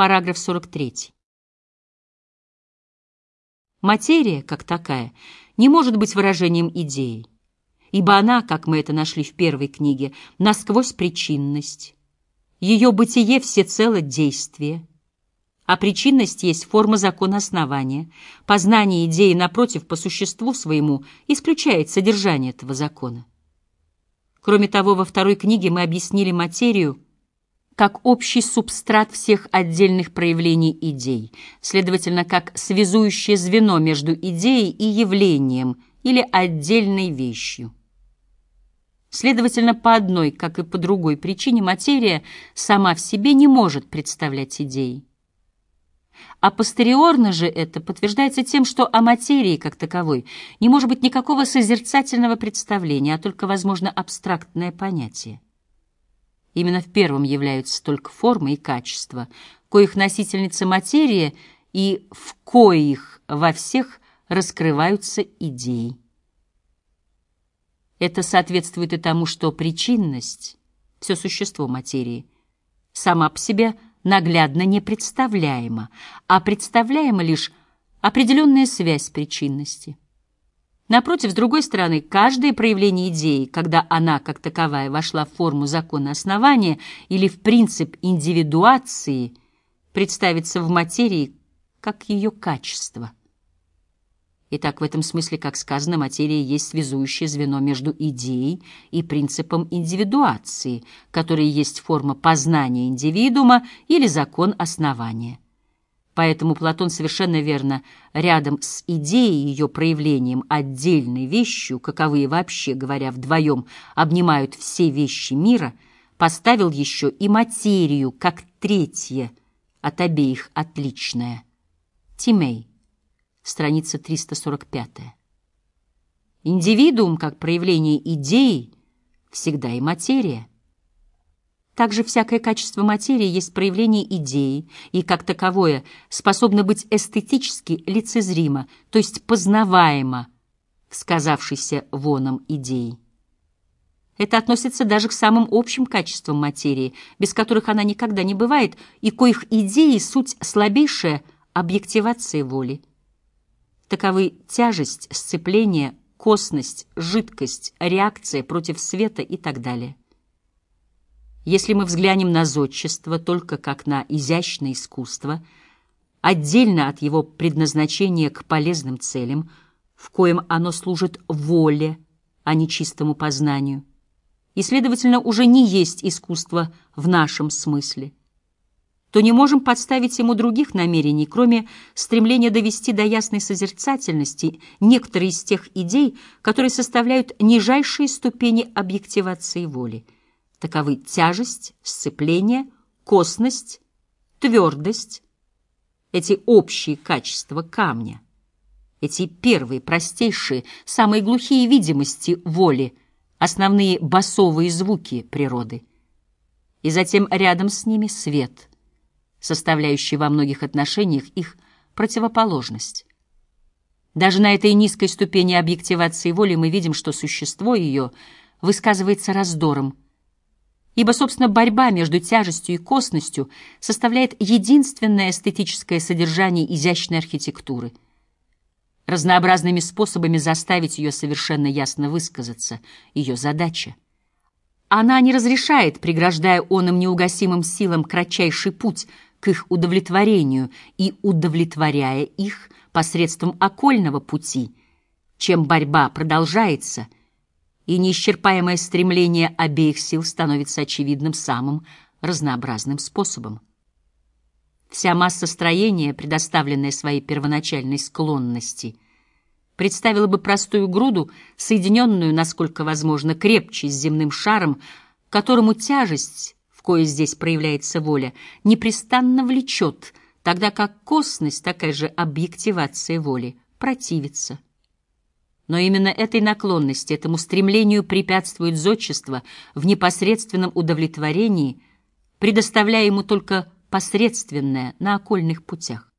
Параграф 43. Материя, как такая, не может быть выражением идеи, ибо она, как мы это нашли в первой книге, насквозь причинность. Ее бытие всецело действие, а причинность есть форма закона основания. Познание идеи, напротив, по существу своему исключает содержание этого закона. Кроме того, во второй книге мы объяснили материю как общий субстрат всех отдельных проявлений идей, следовательно, как связующее звено между идеей и явлением или отдельной вещью. Следовательно, по одной, как и по другой причине материя сама в себе не может представлять идеи. А постериорно же это подтверждается тем, что о материи как таковой не может быть никакого созерцательного представления, а только, возможно, абстрактное понятие. Именно в первом являются только формы и качества, коих носительница материя и в коих во всех раскрываются идеи. Это соответствует и тому, что причинность, все существо материи, сама по себе наглядно не представляема, а представляема лишь определенная связь причинности. Напротив, с другой стороны, каждое проявление идеи, когда она, как таковая, вошла в форму закона основания или в принцип индивидуации, представится в материи как ее качество – Итак, в этом смысле, как сказано, материя есть связующее звено между идеей и принципом индивидуации, который есть форма познания индивидуума или закон основания. Поэтому Платон совершенно верно рядом с идеей ее проявлением отдельной вещью, каковые вообще говоря вдвоем обнимают все вещи мира, поставил еще и материю как третье от обеих отличное. Тимей страница 345. Индивидуум, как проявление идеи, всегда и материя. Также всякое качество материи есть проявление идеи и, как таковое, способно быть эстетически лицезримо, то есть познаваемо сказавшейся воном идеи. Это относится даже к самым общим качествам материи, без которых она никогда не бывает, и коих идеи — суть слабейшая объективация воли. Таковы тяжесть, сцепление, косность, жидкость, реакция против света и так далее. Если мы взглянем на зодчество только как на изящное искусство, отдельно от его предназначения к полезным целям, в коем оно служит воле, а не чистому познанию, и, следовательно, уже не есть искусство в нашем смысле – то не можем подставить ему других намерений, кроме стремления довести до ясной созерцательности некоторые из тех идей, которые составляют нижайшие ступени объективации воли. Таковы тяжесть, сцепление, косность, твердость, эти общие качества камня, эти первые, простейшие, самые глухие видимости воли, основные басовые звуки природы. И затем рядом с ними свет — составляющей во многих отношениях их противоположность. Даже на этой низкой ступени объективации воли мы видим, что существо ее высказывается раздором, ибо, собственно, борьба между тяжестью и косностью составляет единственное эстетическое содержание изящной архитектуры. Разнообразными способами заставить ее совершенно ясно высказаться — ее задача. Она не разрешает, преграждая оным неугасимым силам кратчайший путь — к их удовлетворению и удовлетворяя их посредством окольного пути, чем борьба продолжается, и неисчерпаемое стремление обеих сил становится очевидным самым разнообразным способом. Вся масса строения, предоставленная своей первоначальной склонности, представила бы простую груду, соединенную, насколько возможно, крепче с земным шаром, которому тяжесть в кое здесь проявляется воля, непрестанно влечет, тогда как косность, такая же объективация воли, противится. Но именно этой наклонности, этому стремлению препятствует зодчество в непосредственном удовлетворении, предоставляя ему только посредственное на окольных путях.